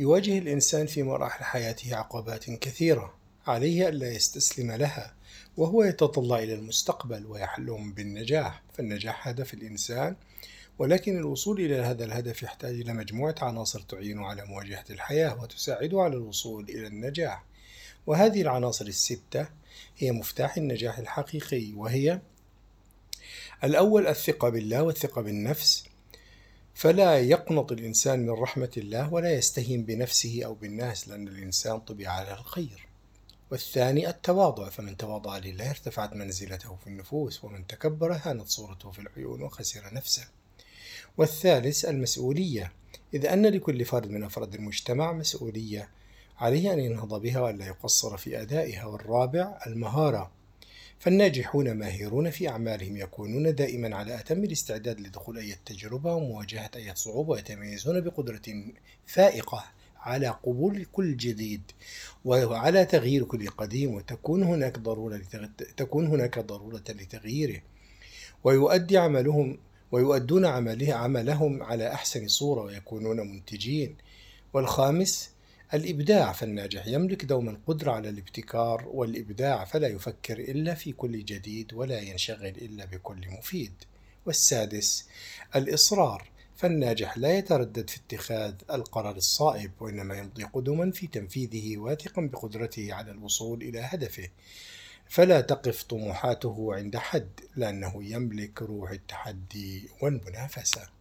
يواجه الإنسان في مراحل حياته عقبات كثيرة. عليه ألا يستسلم لها وهو يتطلع إلى المستقبل ويحلم بالنجاح. فالنجاح هدف الإنسان ولكن الوصول إلى هذا الهدف يحتاج إلى مجموعة عناصر تعين على مواجهة الحياة وتساعده على الوصول إلى النجاح. وهذه العناصر الستة هي مفتاح النجاح الحقيقي وهي الأول الثقة بالله والثقة بالنفس فلا يقنط الإنسان من رحمة الله ولا يستهين بنفسه أو بالناس لأن الإنسان طبع على الخير. والثاني التواضع فمن تواضع لله ارتفعت منزلته في النفوس ومن تكبر هانت صورته في العيون وخسر نفسه. والثالث المسؤولية إذ أن لكل فرد من أفراد المجتمع مسؤولية عليه أن ينهض بها وألا يقصر في أدائها. والرابع المهارة فالناجحون ماهرون في أعمالهم يكونون دائما على أتم الاستعداد لدخول أي تجربة ومواجهة أي صعوبة ويتميزون بقدرة فائقة على قبول كل جديد وعلى تغيير كل قديم وتكون هناك ضرورة تكون هناك ضرورة لتغييره. ويؤدي عملهم ويؤدون عمله عملهم على أحسن صورة ويكونون منتجين. والخامس الإبداع فالناجح يملك دوما القدرة على الابتكار والإبداع فلا يفكر إلا في كل جديد ولا ينشغل إلا بكل مفيد. والسادس الإصرار. فالناجح لا يتردد في اتخاذ القرار الصائب وإنما يمضي قدما في تنفيذه واثقا بقدرته على الوصول إلى هدفه. فلا تقف طموحاته عند حد لأنه يملك روح التحدي والمنافسة.